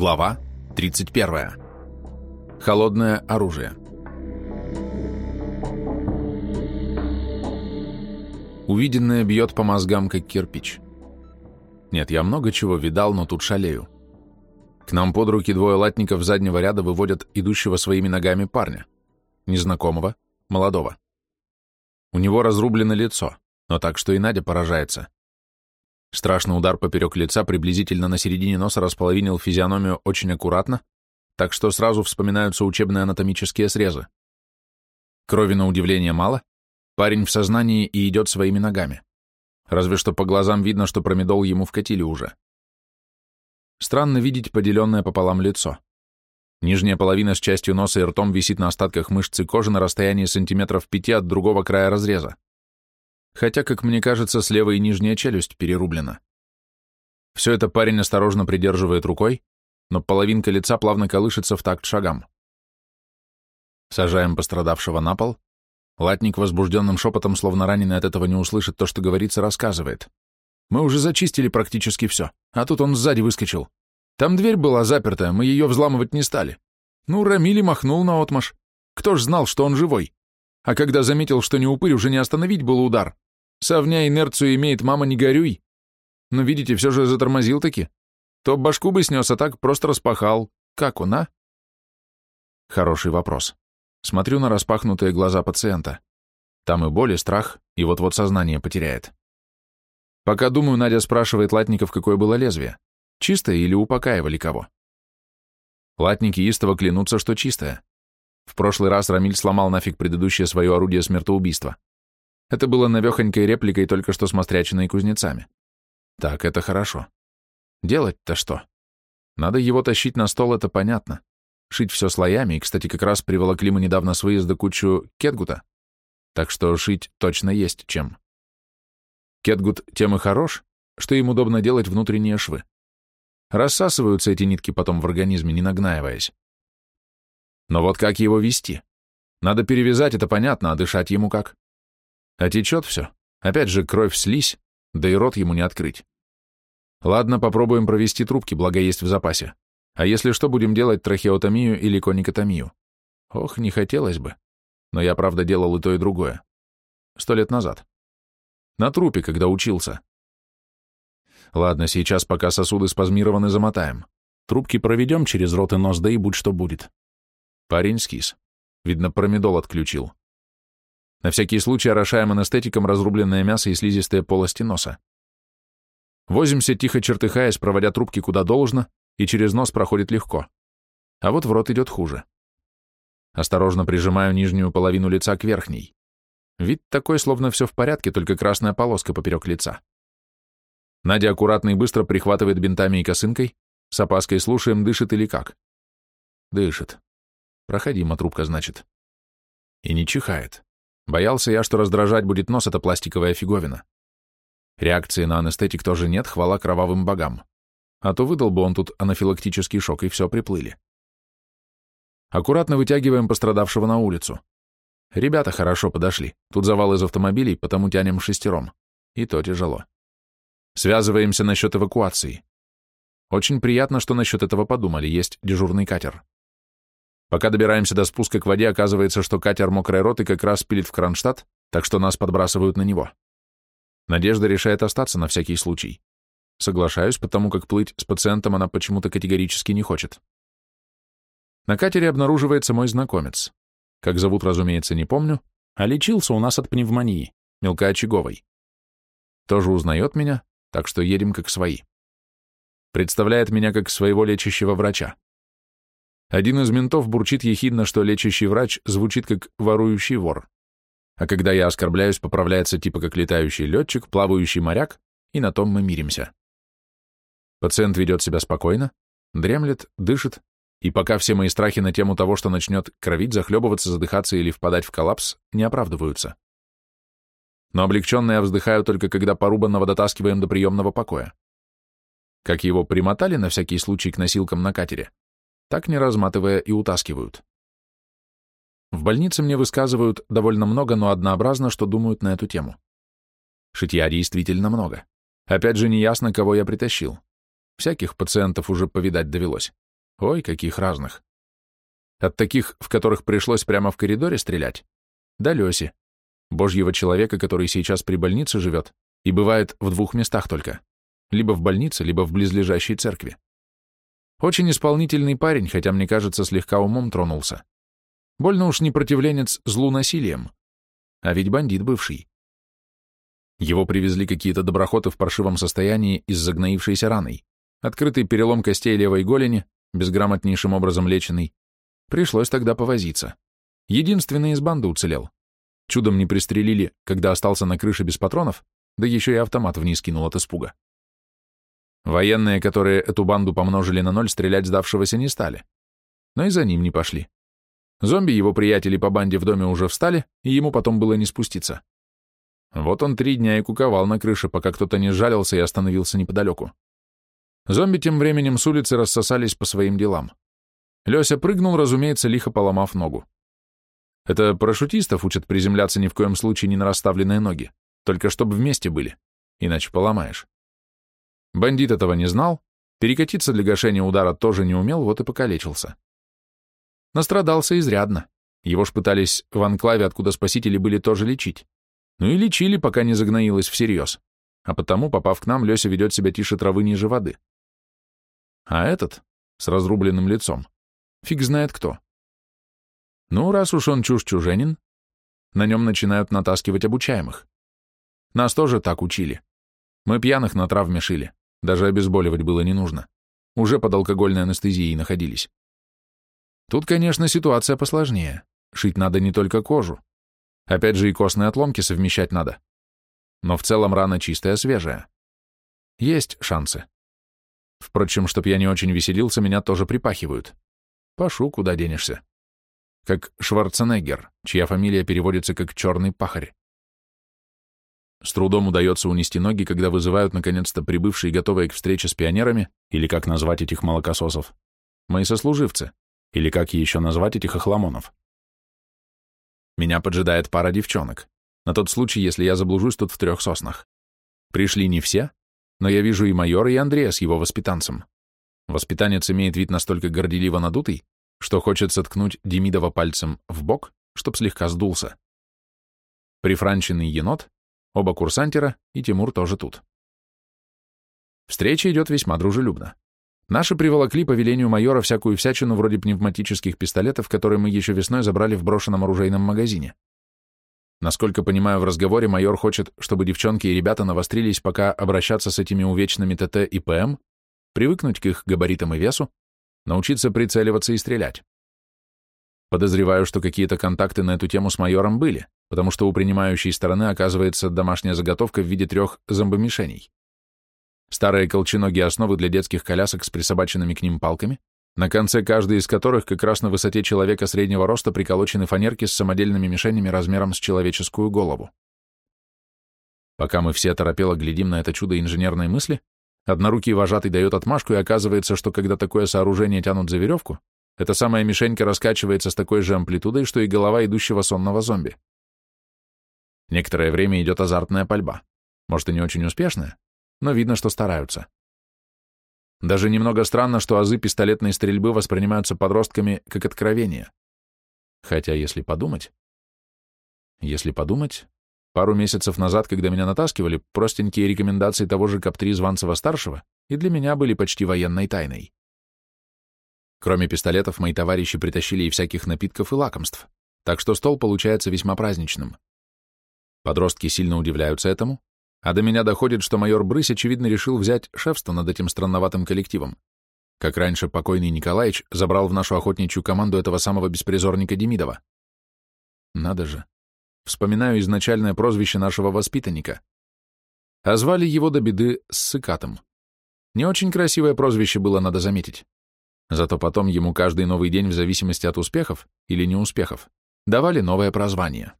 Глава 31. Холодное оружие. Увиденное бьет по мозгам, как кирпич. Нет, я много чего видал, но тут шалею. К нам под руки двое латников заднего ряда выводят идущего своими ногами парня. Незнакомого, молодого. У него разрублено лицо, но так, что и Надя поражается. Страшный удар поперек лица приблизительно на середине носа располовинил физиономию очень аккуратно, так что сразу вспоминаются учебные анатомические срезы. Крови на удивление мало, парень в сознании и идет своими ногами. Разве что по глазам видно, что промедол ему вкатили уже. Странно видеть поделенное пополам лицо. Нижняя половина с частью носа и ртом висит на остатках мышцы кожи на расстоянии сантиметров пяти от другого края разреза хотя, как мне кажется, слева и нижняя челюсть перерублена. Все это парень осторожно придерживает рукой, но половинка лица плавно колышется в такт шагам. Сажаем пострадавшего на пол. Латник возбужденным шепотом, словно раненый от этого не услышит то, что говорится, рассказывает. Мы уже зачистили практически все, а тут он сзади выскочил. Там дверь была запертая, мы ее взламывать не стали. Ну, Рамили махнул на отмаш. Кто ж знал, что он живой? А когда заметил, что не упырь, уже не остановить был удар. Совня инерцию имеет, мама, не горюй. Но, видите, все же затормозил таки. То башку бы снес, а так просто распахал. Как он, а? Хороший вопрос. Смотрю на распахнутые глаза пациента. Там и боль, и страх, и вот-вот сознание потеряет. Пока думаю, Надя спрашивает латников, какое было лезвие. Чистое или упокаивали кого? Латники истово клянутся, что чистое. В прошлый раз Рамиль сломал нафиг предыдущее свое орудие смертоубийства. Это было навехонькой репликой только что с кузнецами. Так, это хорошо. Делать-то что? Надо его тащить на стол, это понятно. Шить все слоями, и, кстати, как раз приволокли мы недавно с выезда кучу кетгута. Так что шить точно есть чем. Кетгут тем и хорош, что им удобно делать внутренние швы. Рассасываются эти нитки потом в организме, не нагнаиваясь. Но вот как его вести? Надо перевязать, это понятно, а дышать ему как? А течет все. Опять же, кровь слизь, да и рот ему не открыть. Ладно, попробуем провести трубки, благо есть в запасе. А если что, будем делать трахеотомию или коникотомию. Ох, не хотелось бы. Но я, правда, делал и то, и другое. Сто лет назад. На трупе, когда учился. Ладно, сейчас, пока сосуды спазмированы, замотаем. Трубки проведем через рот и нос, да и будь что будет. Парень скис. Видно, промедол отключил. На всякий случай орошаем анестетиком разрубленное мясо и слизистые полости носа. Возимся, тихо чертыхаясь, проводя трубки куда должно, и через нос проходит легко. А вот в рот идет хуже. Осторожно прижимаю нижнюю половину лица к верхней. Вид такой, словно все в порядке, только красная полоска поперек лица. Надя аккуратно и быстро прихватывает бинтами и косынкой, с опаской слушаем, дышит или как. Дышит. Проходима трубка, значит. И не чихает. Боялся я, что раздражать будет нос эта пластиковая фиговина. Реакции на анестетик тоже нет, хвала кровавым богам. А то выдал бы он тут анафилактический шок, и все, приплыли. Аккуратно вытягиваем пострадавшего на улицу. Ребята хорошо подошли. Тут завал из автомобилей, потому тянем шестером. И то тяжело. Связываемся насчет эвакуации. Очень приятно, что насчет этого подумали, есть дежурный катер. Пока добираемся до спуска к воде, оказывается, что катер мокрой роты как раз пилит в Кронштадт, так что нас подбрасывают на него. Надежда решает остаться на всякий случай. Соглашаюсь, потому как плыть с пациентом она почему-то категорически не хочет. На катере обнаруживается мой знакомец. Как зовут, разумеется, не помню, а лечился у нас от пневмонии, мелкоочаговой. Тоже узнает меня, так что едем как свои. Представляет меня как своего лечащего врача. Один из ментов бурчит ехидно, что лечащий врач звучит как ворующий вор. А когда я оскорбляюсь, поправляется типа как летающий летчик, плавающий моряк, и на том мы миримся. Пациент ведет себя спокойно, дремлет, дышит, и пока все мои страхи на тему того, что начнет кровить, захлебываться, задыхаться или впадать в коллапс, не оправдываются. Но облегченно я вздыхаю только когда порубанного дотаскиваем до приемного покоя. Как его примотали на всякий случай к носилкам на катере, так не разматывая и утаскивают. В больнице мне высказывают довольно много, но однообразно, что думают на эту тему. Шитья действительно много. Опять же, неясно, кого я притащил. Всяких пациентов уже повидать довелось. Ой, каких разных. От таких, в которых пришлось прямо в коридоре стрелять, до Леси, божьего человека, который сейчас при больнице живет и бывает в двух местах только, либо в больнице, либо в близлежащей церкви. Очень исполнительный парень, хотя, мне кажется, слегка умом тронулся. Больно уж не противленец злу насилием. А ведь бандит бывший. Его привезли какие-то доброхоты в паршивом состоянии из загноившейся раной. Открытый перелом костей левой голени, безграмотнейшим образом леченный. Пришлось тогда повозиться. Единственный из банды уцелел. Чудом не пристрелили, когда остался на крыше без патронов, да еще и автомат вниз кинул от испуга. Военные, которые эту банду помножили на ноль, стрелять сдавшегося не стали. Но и за ним не пошли. Зомби его приятели по банде в доме уже встали, и ему потом было не спуститься. Вот он три дня и куковал на крыше, пока кто-то не жалился и остановился неподалеку. Зомби тем временем с улицы рассосались по своим делам. Леся прыгнул, разумеется, лихо поломав ногу. Это парашютистов учат приземляться ни в коем случае не на расставленные ноги, только чтобы вместе были, иначе поломаешь. Бандит этого не знал, перекатиться для гашения удара тоже не умел, вот и покалечился. Настрадался изрядно. Его ж пытались в анклаве, откуда спасители были, тоже лечить. Ну и лечили, пока не загноилось всерьез. А потому, попав к нам, Леся ведет себя тише травы ниже воды. А этот, с разрубленным лицом, фиг знает кто. Ну, раз уж он чушь-чуженин, на нем начинают натаскивать обучаемых. Нас тоже так учили. Мы пьяных на травме шили, даже обезболивать было не нужно. Уже под алкогольной анестезией находились. Тут, конечно, ситуация посложнее. Шить надо не только кожу, Опять же и костные отломки совмещать надо. Но в целом рана чистая, свежая. Есть шансы. Впрочем, чтоб я не очень веселился, меня тоже припахивают. Пашу, куда денешься. Как Шварценеггер, чья фамилия переводится как «черный пахарь». С трудом удается унести ноги, когда вызывают наконец-то прибывшие, готовые к встрече с пионерами, или как назвать этих молокососов, мои сослуживцы, или как еще назвать этих охламонов. Меня поджидает пара девчонок. На тот случай, если я заблужусь тут в трех соснах. Пришли не все, но я вижу и майора, и Андрея с его воспитанцем. Воспитанец имеет вид настолько горделиво надутый, что хочется ткнуть Демидова пальцем в бок, чтоб слегка сдулся. Прифранченный енот, оба курсантера, и Тимур тоже тут. Встреча идет весьма дружелюбно. Наши приволокли по велению майора всякую всячину вроде пневматических пистолетов, которые мы еще весной забрали в брошенном оружейном магазине. Насколько понимаю, в разговоре майор хочет, чтобы девчонки и ребята навострились пока обращаться с этими увечными ТТ и ПМ, привыкнуть к их габаритам и весу, научиться прицеливаться и стрелять. Подозреваю, что какие-то контакты на эту тему с майором были, потому что у принимающей стороны оказывается домашняя заготовка в виде трех зомбомишеней старые колченогие основы для детских колясок с присобаченными к ним палками, на конце каждой из которых как раз на высоте человека среднего роста приколочены фанерки с самодельными мишенями размером с человеческую голову. Пока мы все торопело глядим на это чудо инженерной мысли, однорукий вожатый дает отмашку, и оказывается, что когда такое сооружение тянут за веревку, эта самая мишенька раскачивается с такой же амплитудой, что и голова идущего сонного зомби. Некоторое время идет азартная пальба. Может, и не очень успешная, но видно, что стараются. Даже немного странно, что азы пистолетной стрельбы воспринимаются подростками как откровение. Хотя, если подумать... Если подумать, пару месяцев назад, когда меня натаскивали, простенькие рекомендации того же Каптри Званцева-старшего и для меня были почти военной тайной. Кроме пистолетов, мои товарищи притащили и всяких напитков и лакомств, так что стол получается весьма праздничным. Подростки сильно удивляются этому, а до меня доходит, что майор Брысь, очевидно, решил взять шефство над этим странноватым коллективом. Как раньше покойный Николаевич забрал в нашу охотничью команду этого самого беспризорника Демидова. Надо же. Вспоминаю изначальное прозвище нашего воспитанника. А звали его до беды Ссыкатым. Не очень красивое прозвище было, надо заметить. Зато потом ему каждый новый день, в зависимости от успехов или неуспехов, давали новое прозвание.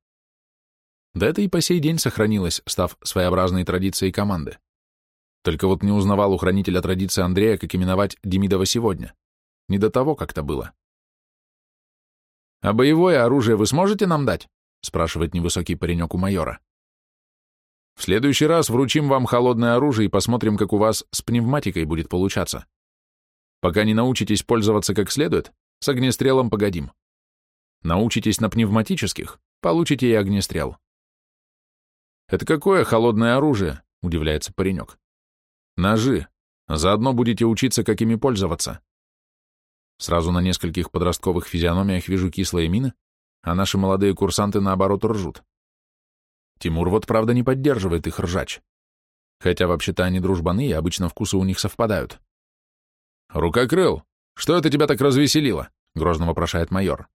Да это и по сей день сохранилось, став своеобразной традицией команды. Только вот не узнавал у хранителя традиции Андрея, как именовать Демидова сегодня. Не до того как-то было. «А боевое оружие вы сможете нам дать?» — спрашивает невысокий паренек у майора. «В следующий раз вручим вам холодное оружие и посмотрим, как у вас с пневматикой будет получаться». Пока не научитесь пользоваться как следует, с огнестрелом погодим. Научитесь на пневматических, получите и огнестрел. «Это какое холодное оружие?» — удивляется паренек. «Ножи. Заодно будете учиться, как ими пользоваться». Сразу на нескольких подростковых физиономиях вижу кислые мины, а наши молодые курсанты, наоборот, ржут. Тимур вот, правда, не поддерживает их ржач. Хотя вообще-то они дружбаны, и обычно вкусы у них совпадают. «Рукокрыл, что это тебя так развеселило?» — грозно вопрошает майор.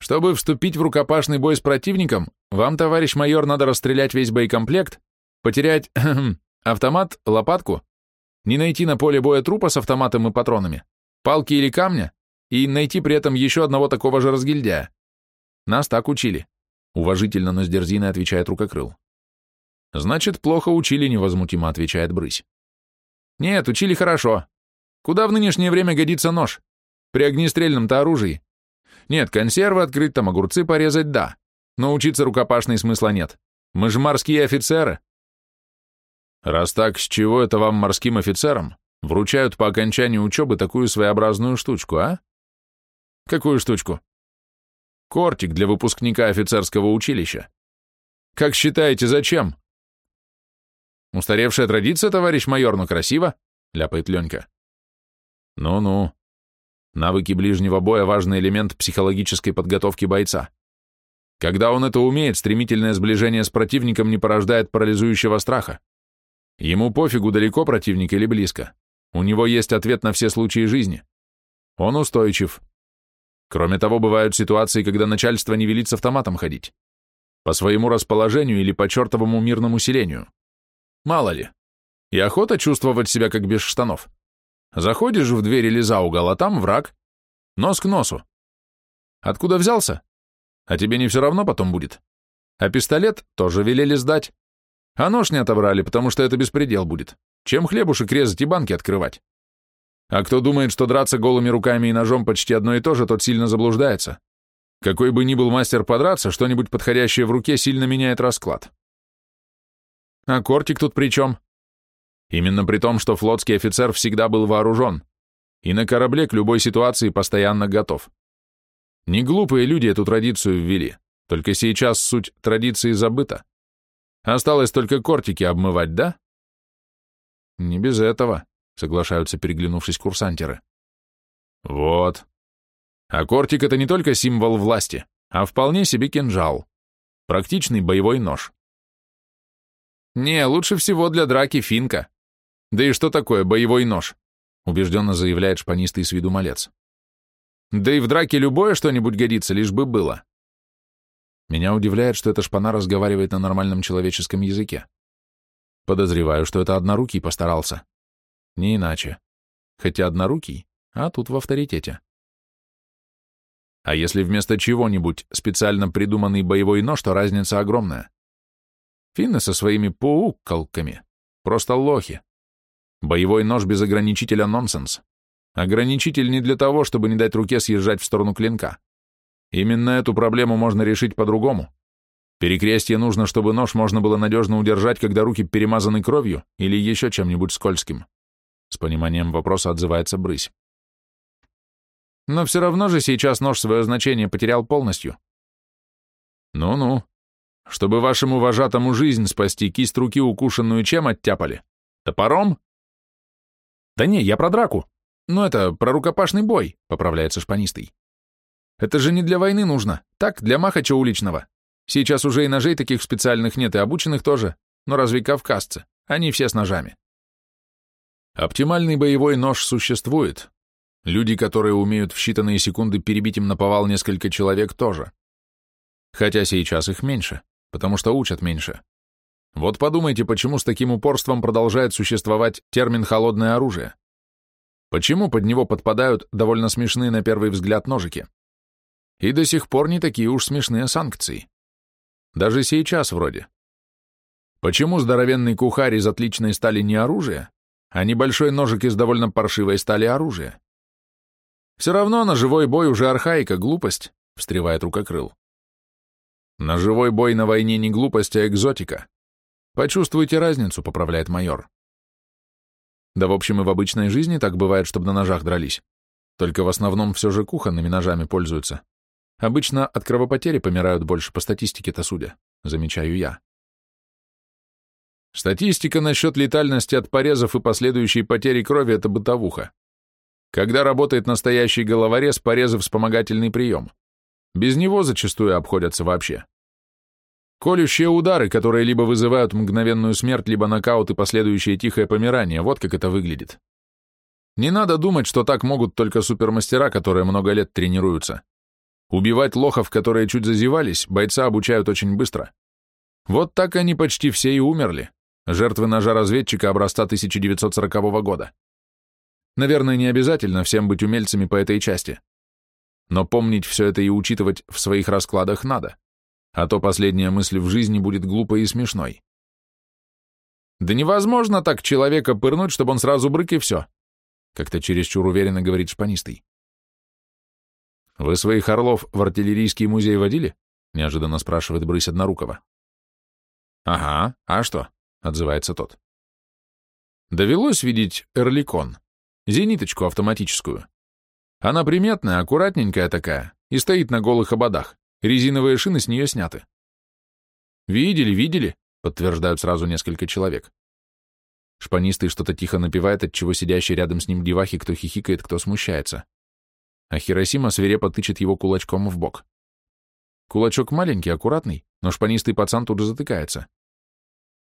«Чтобы вступить в рукопашный бой с противником, вам, товарищ майор, надо расстрелять весь боекомплект, потерять автомат, лопатку, не найти на поле боя трупа с автоматом и патронами, палки или камня, и найти при этом еще одного такого же разгильдяя. Нас так учили. Уважительно, но с дерзиной отвечает рукокрыл. Значит, плохо учили, невозмутимо отвечает брысь. Нет, учили хорошо. Куда в нынешнее время годится нож? При огнестрельном-то оружии. Нет, консервы открыть, там огурцы порезать, да. Но учиться рукопашной смысла нет. Мы же морские офицеры. Раз так, с чего это вам, морским офицерам, вручают по окончании учебы такую своеобразную штучку, а? Какую штучку? Кортик для выпускника офицерского училища. Как считаете, зачем? Устаревшая традиция, товарищ майор, но красиво, ляпает Ленька. Ну-ну. Навыки ближнего боя – важный элемент психологической подготовки бойца. Когда он это умеет, стремительное сближение с противником не порождает парализующего страха. Ему пофигу, далеко противник или близко. У него есть ответ на все случаи жизни. Он устойчив, Кроме того, бывают ситуации, когда начальство не велит с автоматом ходить. По своему расположению или по чертовому мирному селению. Мало ли. И охота чувствовать себя как без штанов. Заходишь в дверь или за угол, а там враг. Нос к носу. Откуда взялся? А тебе не все равно потом будет. А пистолет тоже велели сдать. А нож не отобрали, потому что это беспредел будет. Чем хлебушек резать и банки открывать? А кто думает, что драться голыми руками и ножом почти одно и то же, тот сильно заблуждается. Какой бы ни был мастер подраться, что-нибудь подходящее в руке сильно меняет расклад. А Кортик тут при чем? Именно при том, что флотский офицер всегда был вооружен, и на корабле к любой ситуации постоянно готов. Не глупые люди эту традицию ввели, только сейчас суть традиции забыта. Осталось только кортики обмывать, да? Не без этого соглашаются переглянувшись курсантеры. Вот. А кортик — это не только символ власти, а вполне себе кинжал. Практичный боевой нож. Не, лучше всего для драки финка. Да и что такое боевой нож? Убежденно заявляет шпанистый с виду малец. Да и в драке любое что-нибудь годится, лишь бы было. Меня удивляет, что эта шпана разговаривает на нормальном человеческом языке. Подозреваю, что это однорукий постарался. Не иначе. Хотя однорукий, а тут в авторитете. А если вместо чего-нибудь специально придуманный боевой нож, то разница огромная. Финны со своими пауккалками просто лохи. Боевой нож без ограничителя нонсенс. Ограничитель не для того, чтобы не дать руке съезжать в сторону клинка. Именно эту проблему можно решить по-другому. Перекрестие нужно, чтобы нож можно было надежно удержать, когда руки перемазаны кровью или еще чем-нибудь скользким. С пониманием вопроса отзывается брысь. Но все равно же сейчас нож свое значение потерял полностью. Ну-ну. Чтобы вашему вожатому жизнь спасти, кисть руки укушенную чем оттяпали? Топором? Да не, я про драку. Ну это, про рукопашный бой, поправляется шпанистый. Это же не для войны нужно, так, для махача уличного. Сейчас уже и ножей таких специальных нет, и обученных тоже. Но разве кавказцы? Они все с ножами. Оптимальный боевой нож существует. Люди, которые умеют в считанные секунды перебить им наповал несколько человек, тоже. Хотя сейчас их меньше, потому что учат меньше. Вот подумайте, почему с таким упорством продолжает существовать термин «холодное оружие». Почему под него подпадают довольно смешные на первый взгляд ножики? И до сих пор не такие уж смешные санкции. Даже сейчас вроде. Почему здоровенный кухарь из отличной стали не оружие, а небольшой ножик из довольно паршивой стали оружие. Все равно на живой бой уже архаика, глупость, встревает рукокрыл. На живой бой на войне не глупость, а экзотика. Почувствуйте разницу, поправляет майор. Да, в общем, и в обычной жизни так бывает, чтобы на ножах дрались. Только в основном все же кухонными ножами пользуются. Обычно от кровопотери помирают больше по статистике-то судя, замечаю я. Статистика насчет летальности от порезов и последующей потери крови – это бытовуха. Когда работает настоящий головорез, порезы – вспомогательный прием. Без него зачастую обходятся вообще. Колющие удары, которые либо вызывают мгновенную смерть, либо нокаут и последующее тихое помирание, вот как это выглядит. Не надо думать, что так могут только супермастера, которые много лет тренируются. Убивать лохов, которые чуть зазевались, бойца обучают очень быстро. Вот так они почти все и умерли. Жертвы ножа разведчика образца 1940 года. Наверное, не обязательно всем быть умельцами по этой части. Но помнить все это и учитывать в своих раскладах надо, а то последняя мысль в жизни будет глупой и смешной. Да невозможно так человека пырнуть, чтобы он сразу брык и все, как-то чересчур уверенно говорит шпанистый. Вы своих орлов в артиллерийский музей водили? Неожиданно спрашивает Брысь Однорукова. Ага, а что? Отзывается тот. Довелось видеть эрликон, зениточку автоматическую. Она приметная, аккуратненькая такая, и стоит на голых ободах. Резиновые шины с нее сняты. «Видели, видели», — подтверждают сразу несколько человек. Шпанистый что-то тихо напевает, отчего сидящий рядом с ним девахи кто хихикает, кто смущается. А Хиросима свирепо тычет его кулачком в бок. Кулачок маленький, аккуратный, но шпанистый пацан тут же затыкается.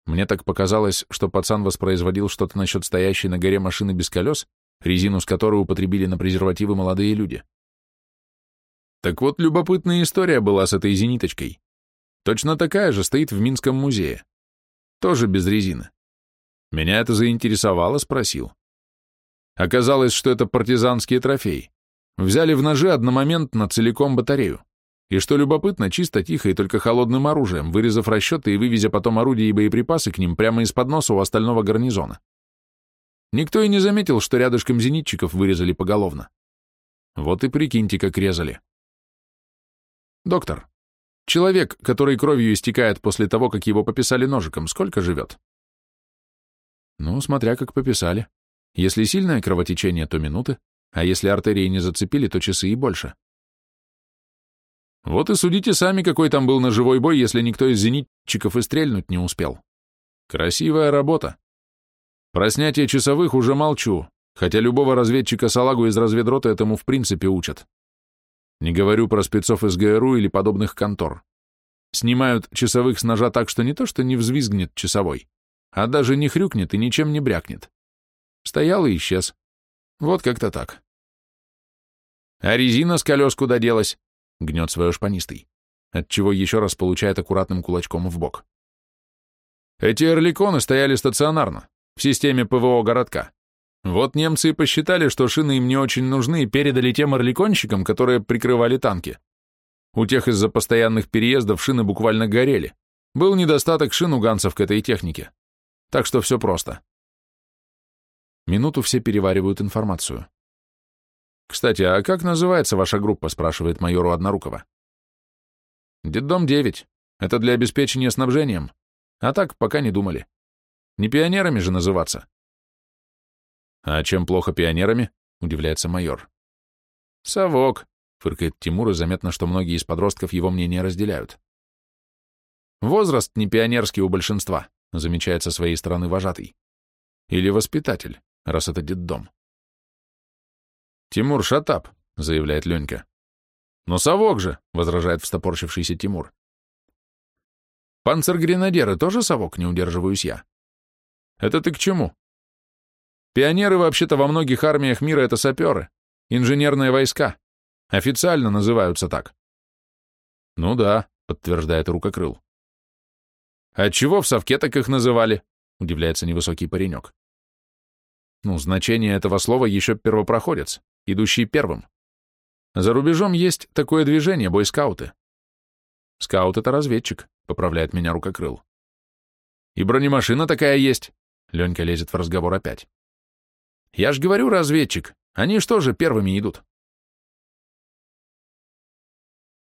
Мне так показалось, что пацан воспроизводил что-то насчет стоящей на горе машины без колес, резину с которой употребили на презервативы молодые люди. Так вот, любопытная история была с этой зениточкой. Точно такая же стоит в Минском музее. Тоже без резины. Меня это заинтересовало, спросил. Оказалось, что это партизанские трофеи. Взяли в ножи одномоментно целиком батарею. И что любопытно, чисто тихо и только холодным оружием, вырезав расчеты и вывезя потом орудия и боеприпасы к ним прямо из-под носа у остального гарнизона. Никто и не заметил, что рядышком зенитчиков вырезали поголовно. Вот и прикиньте, как резали. Доктор, человек, который кровью истекает после того, как его пописали ножиком, сколько живет? Ну, смотря как пописали. Если сильное кровотечение, то минуты, а если артерии не зацепили, то часы и больше. Вот и судите сами, какой там был ножевой бой, если никто из зенитчиков и стрельнуть не успел. Красивая работа. Про снятие часовых уже молчу, хотя любого разведчика салагу из разведроты этому в принципе учат. Не говорю про спецов из ГРУ или подобных контор. Снимают часовых с ножа так, что не то, что не взвизгнет часовой, а даже не хрюкнет и ничем не брякнет. Стоял и исчез. Вот как-то так. А резина с колес куда делась? Гнет свое шпанистый, отчего еще раз получает аккуратным кулачком в бок. Эти эрликоны стояли стационарно, в системе ПВО городка. Вот немцы и посчитали, что шины им не очень нужны, и передали тем орликонщикам, которые прикрывали танки. У тех из-за постоянных переездов шины буквально горели. Был недостаток шин у ганцев к этой технике. Так что все просто. Минуту все переваривают информацию. «Кстати, а как называется ваша группа?» спрашивает майору Однорукова. «Детдом 9. Это для обеспечения снабжением. А так пока не думали. Не пионерами же называться». «А чем плохо пионерами?» — удивляется майор. «Совок», — фыркает Тимур, и заметно, что многие из подростков его мнение разделяют. «Возраст не пионерский у большинства», — замечает со своей стороны вожатый. «Или воспитатель, раз это детдом». «Тимур, шатап», — заявляет Ленька. «Но совок же», — возражает встопорщившийся Тимур. «Панцергренадеры тоже совок, не удерживаюсь я». «Это ты к чему?» «Пионеры вообще-то во многих армиях мира — это саперы, инженерные войска. Официально называются так». «Ну да», — подтверждает рукокрыл. «Отчего в совке так их называли?» — удивляется невысокий паренек. Ну, значение этого слова еще первопроходец идущий первым. За рубежом есть такое движение, бойскауты. Скаут — это разведчик, поправляет меня рукокрыл. И бронемашина такая есть. Ленька лезет в разговор опять. Я ж говорю, разведчик. Они что же первыми идут?